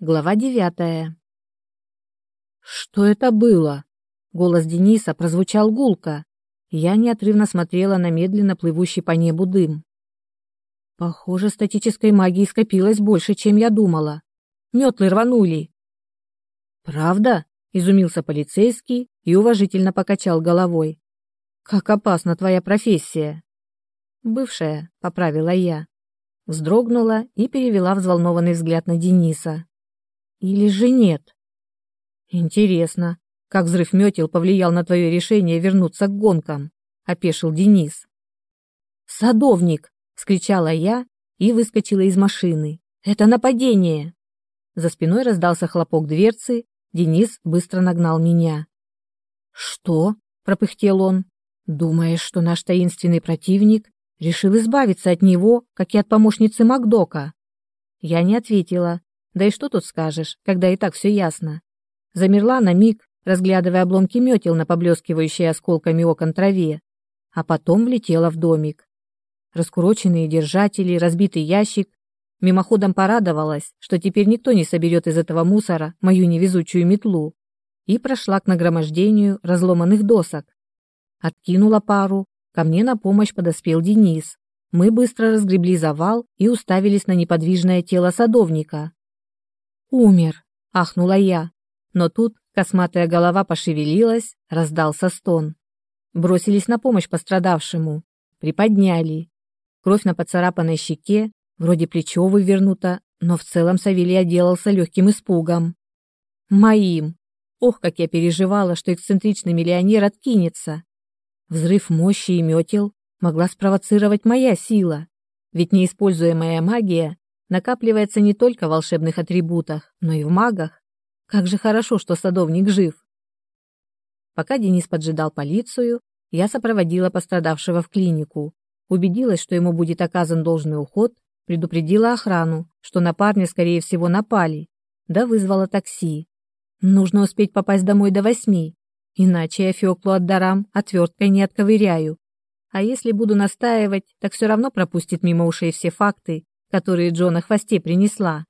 Глава девятая. Что это было? Голос Дениса прозвучал гулко. Я неотрывно смотрела на медленно плывущий по небу дым. Похоже, статической магии скопилось больше, чем я думала. Метлы рванули. Правда? изумился полицейский и уважительно покачал головой. Как опасна твоя профессия. Бывшая, поправила я. Вздрогнула и перевела взволнованный взгляд на Дениса. Или же нет? Интересно, как взрыв метел повлиял на твое решение вернуться к гонкам? Опешил Денис. Садовник! вскричала я и выскочила из машины. Это нападение! За спиной раздался хлопок дверцы, Денис быстро нагнал меня. Что? пропыхтел он. Думаешь, что наш таинственный противник решил избавиться от него, как и от помощницы Макдока? Я не ответила. Да и что тут скажешь, когда и так все ясно. Замерла на миг, разглядывая обломки метел на поблескивающей осколками окон траве, а потом влетела в домик. Раскуроченные держатели, разбитый ящик. Мимоходом порадовалась, что теперь никто не соберет из этого мусора мою невезучую метлу, и прошла к нагромождению разломанных досок. Откинула пару, ко мне на помощь подоспел Денис. Мы быстро разгребли завал и уставились на неподвижное тело садовника. «Умер!» — ахнула я. Но тут косматая голова пошевелилась, раздался стон. Бросились на помощь пострадавшему. Приподняли. Кровь на поцарапанной щеке, вроде плечо вывернуто, но в целом Савелий отделался легким испугом. Моим. Ох, как я переживала, что эксцентричный миллионер откинется. Взрыв мощи и метел могла спровоцировать моя сила, ведь неиспользуемая магия накапливается не только в волшебных атрибутах, но и в магах. Как же хорошо, что садовник жив. Пока Денис поджидал полицию, я сопроводила пострадавшего в клинику, убедилась, что ему будет оказан должный уход, предупредила охрану, что на парня, скорее всего, напали, да вызвала такси. Нужно успеть попасть домой до восьми, иначе я Феклу отдарам, отверткой не отковыряю. А если буду настаивать, так все равно пропустит мимо ушей все факты которые Джо на хвосте принесла.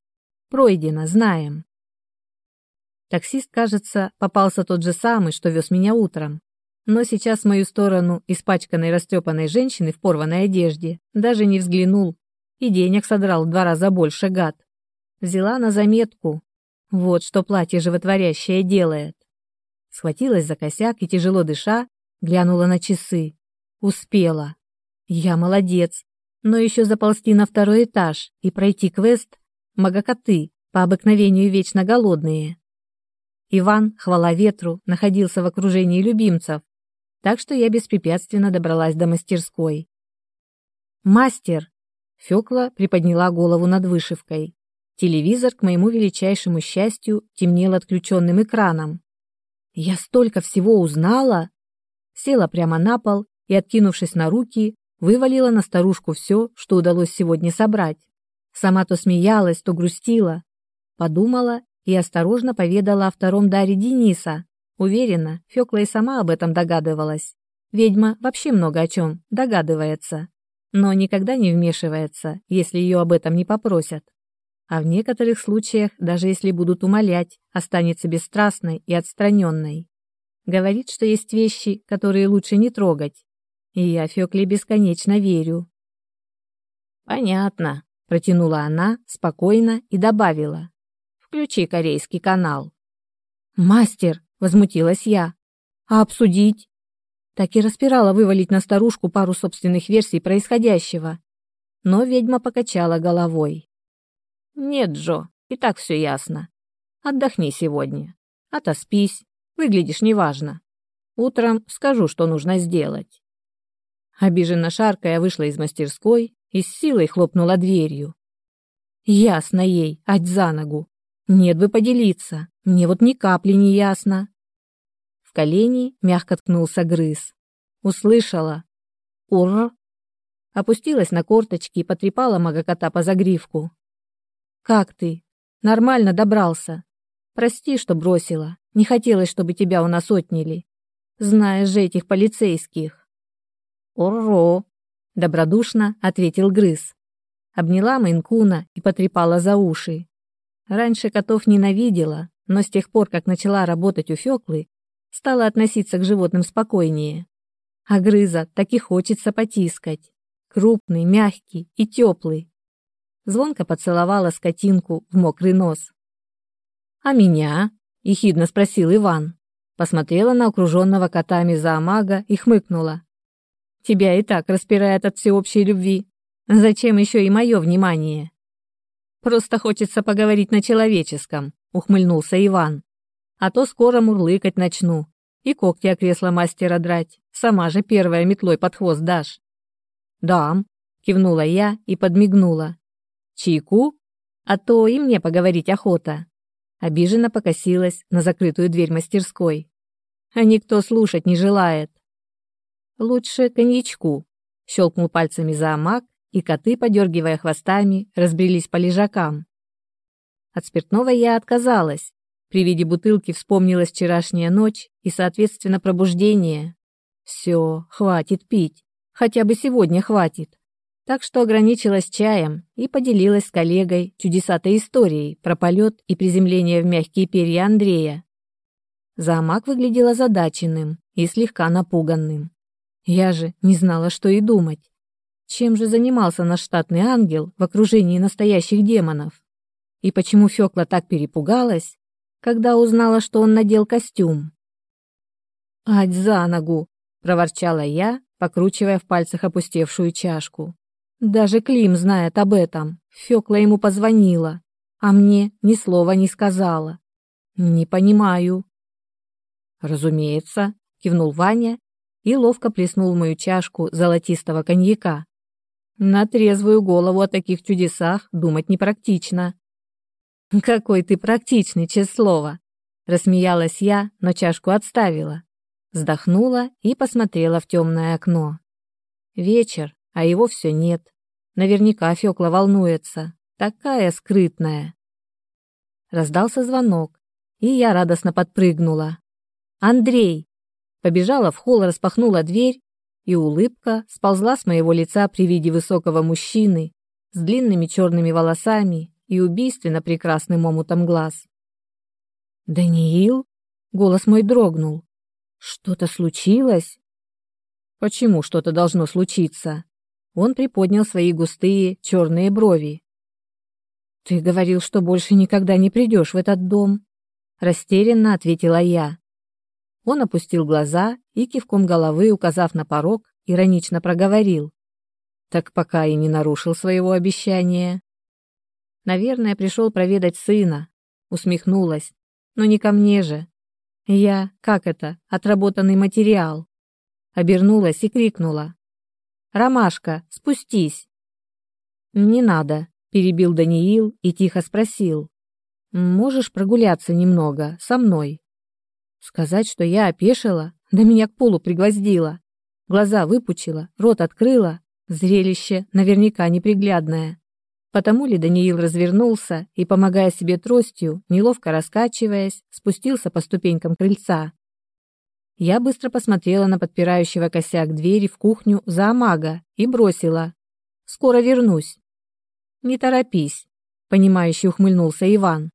Пройдено, знаем. Таксист, кажется, попался тот же самый, что вез меня утром. Но сейчас в мою сторону, испачканной растрепанной женщины в порванной одежде, даже не взглянул. И денег содрал в два раза больше, гад. Взяла на заметку. Вот что платье животворящее делает. Схватилась за косяк и, тяжело дыша, глянула на часы. Успела. Я молодец но еще заползти на второй этаж и пройти квест «Магокоты» по обыкновению вечно голодные. Иван, хвала ветру, находился в окружении любимцев, так что я беспрепятственно добралась до мастерской. «Мастер!» Фёкла приподняла голову над вышивкой. Телевизор, к моему величайшему счастью, темнел отключенным экраном. «Я столько всего узнала!» Села прямо на пол и, откинувшись на руки, вывалила на старушку все, что удалось сегодня собрать. Сама то смеялась, то грустила. Подумала и осторожно поведала о втором даре Дениса. Уверена, Фёкла и сама об этом догадывалась. Ведьма вообще много о чем догадывается, но никогда не вмешивается, если ее об этом не попросят. А в некоторых случаях, даже если будут умолять, останется бесстрастной и отстраненной. Говорит, что есть вещи, которые лучше не трогать, и я Фёкле бесконечно верю. Понятно, протянула она спокойно и добавила: Включи корейский канал. Мастер, возмутилась я. А обсудить? Так и распирала вывалить на старушку пару собственных версий происходящего. Но ведьма покачала головой. Нет, Джо, и так все ясно. Отдохни сегодня. Отоспись. Выглядишь неважно. Утром скажу, что нужно сделать. Обиженно шаркая вышла из мастерской и с силой хлопнула дверью. Ясно ей, ать за ногу. Нет бы поделиться, мне вот ни капли не ясно. В колени мягко ткнулся грыз. Услышала. Ур! Опустилась на корточки и потрепала магокота по загривку. «Как ты? Нормально добрался. Прости, что бросила. Не хотелось, чтобы тебя у нас отняли. Знаешь же этих полицейских». «Оро!» — добродушно ответил Грыз. Обняла Майнкуна и потрепала за уши. Раньше котов ненавидела, но с тех пор, как начала работать у Фёклы, стала относиться к животным спокойнее. А грыза так и хочется потискать. Крупный, мягкий и теплый. Звонко поцеловала скотинку в мокрый нос. «А меня?» – ехидно спросил Иван. Посмотрела на окруженного котами зоомага и хмыкнула. «Тебя и так распирает от всеобщей любви. Зачем еще и мое внимание?» «Просто хочется поговорить на человеческом», – ухмыльнулся Иван. «А то скоро мурлыкать начну и когти о кресло мастера драть. Сама же первая метлой под хвост дашь». «Дам», – кивнула я и подмигнула. «Чайку? А то и мне поговорить охота». Обиженно покосилась на закрытую дверь мастерской. А никто слушать не желает. «Лучше коньячку», – щелкнул пальцами зоомаг, и коты, подергивая хвостами, разбрелись по лежакам. От спиртного я отказалась. При виде бутылки вспомнилась вчерашняя ночь и, соответственно, пробуждение. Все, хватит пить. Хотя бы сегодня хватит. Так что ограничилась чаем и поделилась с коллегой чудесатой историей про полет и приземление в мягкие перья Андрея. Замок выглядел озадаченным и слегка напуганным. Я же не знала, что и думать. Чем же занимался наш штатный ангел в окружении настоящих демонов? И почему Фёкла так перепугалась, когда узнала, что он надел костюм? «Ать за ногу!» — проворчала я, покручивая в пальцах опустевшую чашку. «Даже Клим знает об этом. Фёкла ему позвонила, а мне ни слова не сказала. Не понимаю». «Разумеется», — кивнул Ваня и ловко плеснул в мою чашку золотистого коньяка. На трезвую голову о таких чудесах думать непрактично. «Какой ты практичный, честное слово!» Рассмеялась я, но чашку отставила. Вздохнула и посмотрела в темное окно. Вечер, а его все нет. Наверняка Фёкла волнуется. Такая скрытная. Раздался звонок, и я радостно подпрыгнула. «Андрей!» Побежала в холл, распахнула дверь и улыбка сползла с моего лица при виде высокого мужчины с длинными черными волосами и убийственно прекрасным омутом глаз. «Даниил?» — голос мой дрогнул. «Что-то случилось?» «Почему что-то должно случиться?» Он приподнял свои густые черные брови. «Ты говорил, что больше никогда не придешь в этот дом», — растерянно ответила я. Он опустил глаза и кивком головы, указав на порог, иронично проговорил. Так пока и не нарушил своего обещания. Наверное, пришел проведать сына. Усмехнулась. Но не ко мне же. Я, как это, отработанный материал. Обернулась и крикнула. «Ромашка, спустись!» «Не надо», — перебил Даниил и тихо спросил. «Можешь прогуляться немного со мной?» Сказать, что я опешила, да меня к полу пригвоздила. Глаза выпучила, рот открыла. Зрелище наверняка неприглядное. Потому ли Даниил развернулся и, помогая себе тростью, неловко раскачиваясь, спустился по ступенькам крыльца. Я быстро посмотрела на подпирающего косяк двери в кухню за Амага и бросила. «Скоро вернусь». «Не торопись», — понимающе ухмыльнулся Иван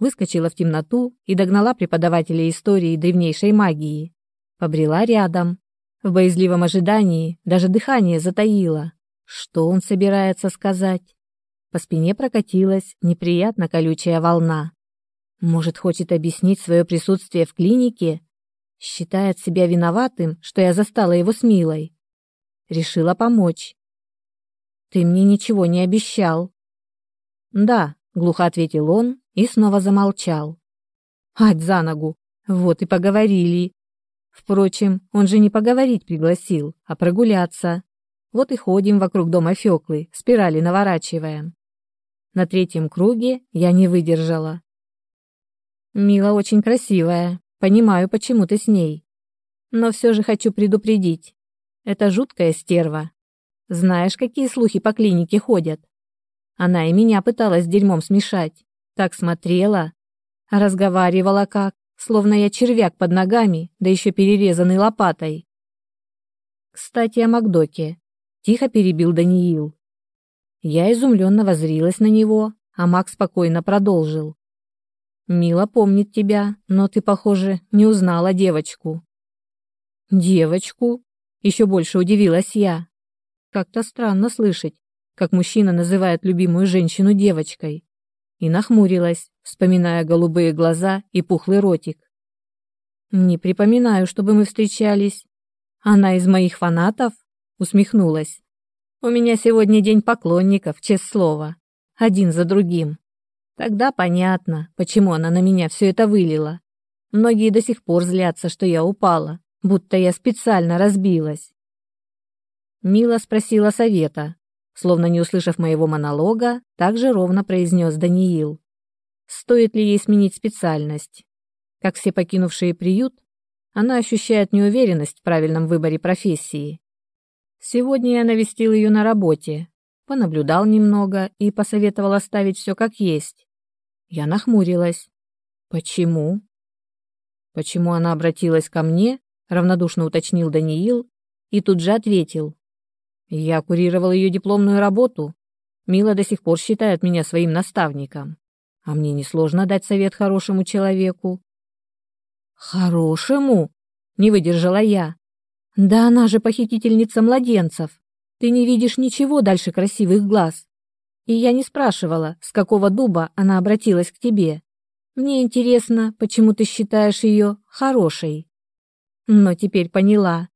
выскочила в темноту и догнала преподавателя истории древнейшей магии. Побрела рядом. В боязливом ожидании даже дыхание затаило. Что он собирается сказать? По спине прокатилась неприятно колючая волна. Может, хочет объяснить свое присутствие в клинике? Считает себя виноватым, что я застала его с Милой. Решила помочь. «Ты мне ничего не обещал». «Да», — глухо ответил он и снова замолчал. Ать за ногу! Вот и поговорили. Впрочем, он же не поговорить пригласил, а прогуляться. Вот и ходим вокруг дома Фёклы, спирали наворачиваем. На третьем круге я не выдержала. Мила очень красивая, понимаю, почему ты с ней. Но все же хочу предупредить. Это жуткая стерва. Знаешь, какие слухи по клинике ходят? Она и меня пыталась дерьмом смешать. Так смотрела, разговаривала как, словно я червяк под ногами, да еще перерезанный лопатой. Кстати, о Макдоке. Тихо перебил Даниил. Я изумленно возрилась на него, а Мак спокойно продолжил. Мила помнит тебя, но ты, похоже, не узнала девочку. Девочку? Еще больше удивилась я. Как-то странно слышать, как мужчина называет любимую женщину девочкой. И нахмурилась, вспоминая голубые глаза и пухлый ротик. Не припоминаю, чтобы мы встречались. Она из моих фанатов? Усмехнулась. У меня сегодня день поклонников, честное слово. Один за другим. Тогда понятно, почему она на меня все это вылила. Многие до сих пор злятся, что я упала, будто я специально разбилась. Мила спросила совета, словно не услышав моего монолога, также ровно произнес Даниил. Стоит ли ей сменить специальность? Как все покинувшие приют, она ощущает неуверенность в правильном выборе профессии. Сегодня я навестил ее на работе, понаблюдал немного и посоветовал оставить все как есть. Я нахмурилась. Почему? Почему она обратилась ко мне? равнодушно уточнил Даниил и тут же ответил. Я курировал ее дипломную работу. Мила до сих пор считает меня своим наставником. А мне несложно дать совет хорошему человеку. Хорошему? Не выдержала я. Да она же похитительница младенцев. Ты не видишь ничего дальше красивых глаз. И я не спрашивала, с какого дуба она обратилась к тебе. Мне интересно, почему ты считаешь ее хорошей. Но теперь поняла.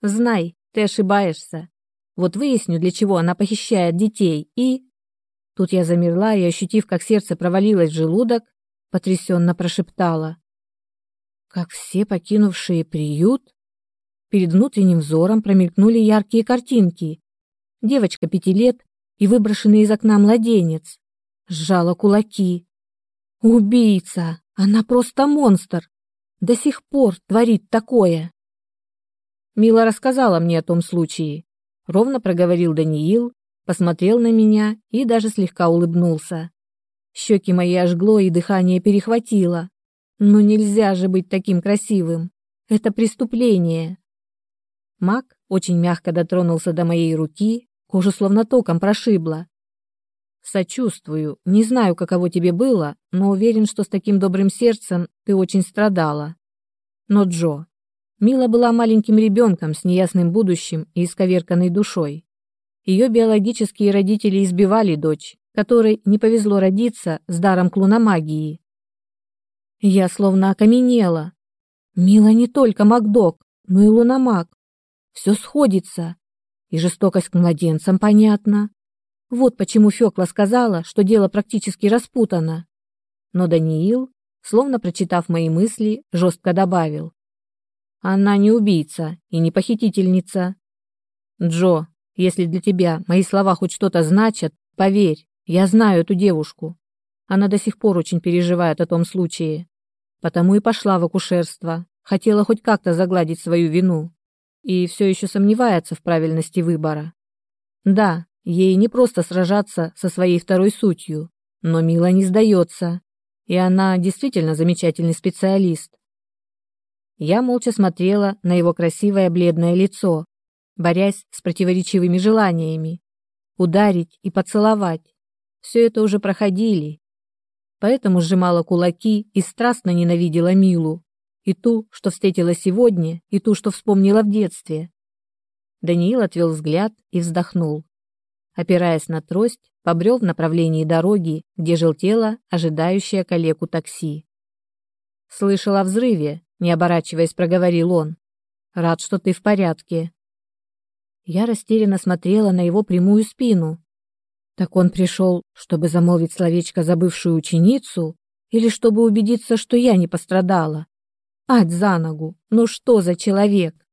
Знай, ты ошибаешься. Вот выясню, для чего она похищает детей, и... Тут я замерла и, ощутив, как сердце провалилось в желудок, потрясенно прошептала. Как все покинувшие приют? Перед внутренним взором промелькнули яркие картинки. Девочка пяти лет и выброшенный из окна младенец. Сжала кулаки. Убийца! Она просто монстр! До сих пор творит такое. Мила рассказала мне о том случае. Ровно проговорил Даниил, посмотрел на меня и даже слегка улыбнулся. Щеки мои ожгло и дыхание перехватило. Но нельзя же быть таким красивым. Это преступление. Мак очень мягко дотронулся до моей руки, Кожу словно током прошибло. Сочувствую. Не знаю, каково тебе было, но уверен, что с таким добрым сердцем ты очень страдала. Но Джо, Мила была маленьким ребенком с неясным будущим и исковерканной душой. Ее биологические родители избивали дочь, которой не повезло родиться с даром клуномагии. Я словно окаменела. Мила не только Макдок, но и луномаг. Все сходится. И жестокость к младенцам понятна. Вот почему Фёкла сказала, что дело практически распутано. Но Даниил, словно прочитав мои мысли, жестко добавил. Она не убийца и не похитительница. Джо, если для тебя мои слова хоть что-то значат, поверь, я знаю эту девушку. Она до сих пор очень переживает о том случае. Потому и пошла в акушерство. Хотела хоть как-то загладить свою вину и все еще сомневается в правильности выбора. Да, ей не просто сражаться со своей второй сутью, но Мила не сдается, и она действительно замечательный специалист. Я молча смотрела на его красивое бледное лицо, борясь с противоречивыми желаниями. Ударить и поцеловать. Все это уже проходили. Поэтому сжимала кулаки и страстно ненавидела Милу и ту, что встретила сегодня, и ту, что вспомнила в детстве. Даниил отвел взгляд и вздохнул. Опираясь на трость, побрел в направлении дороги, где желтело ожидающее калеку такси. «Слышал о взрыве», — не оборачиваясь, проговорил он. «Рад, что ты в порядке». Я растерянно смотрела на его прямую спину. Так он пришел, чтобы замолвить словечко за бывшую ученицу или чтобы убедиться, что я не пострадала? Ать за ногу! Ну что за человек?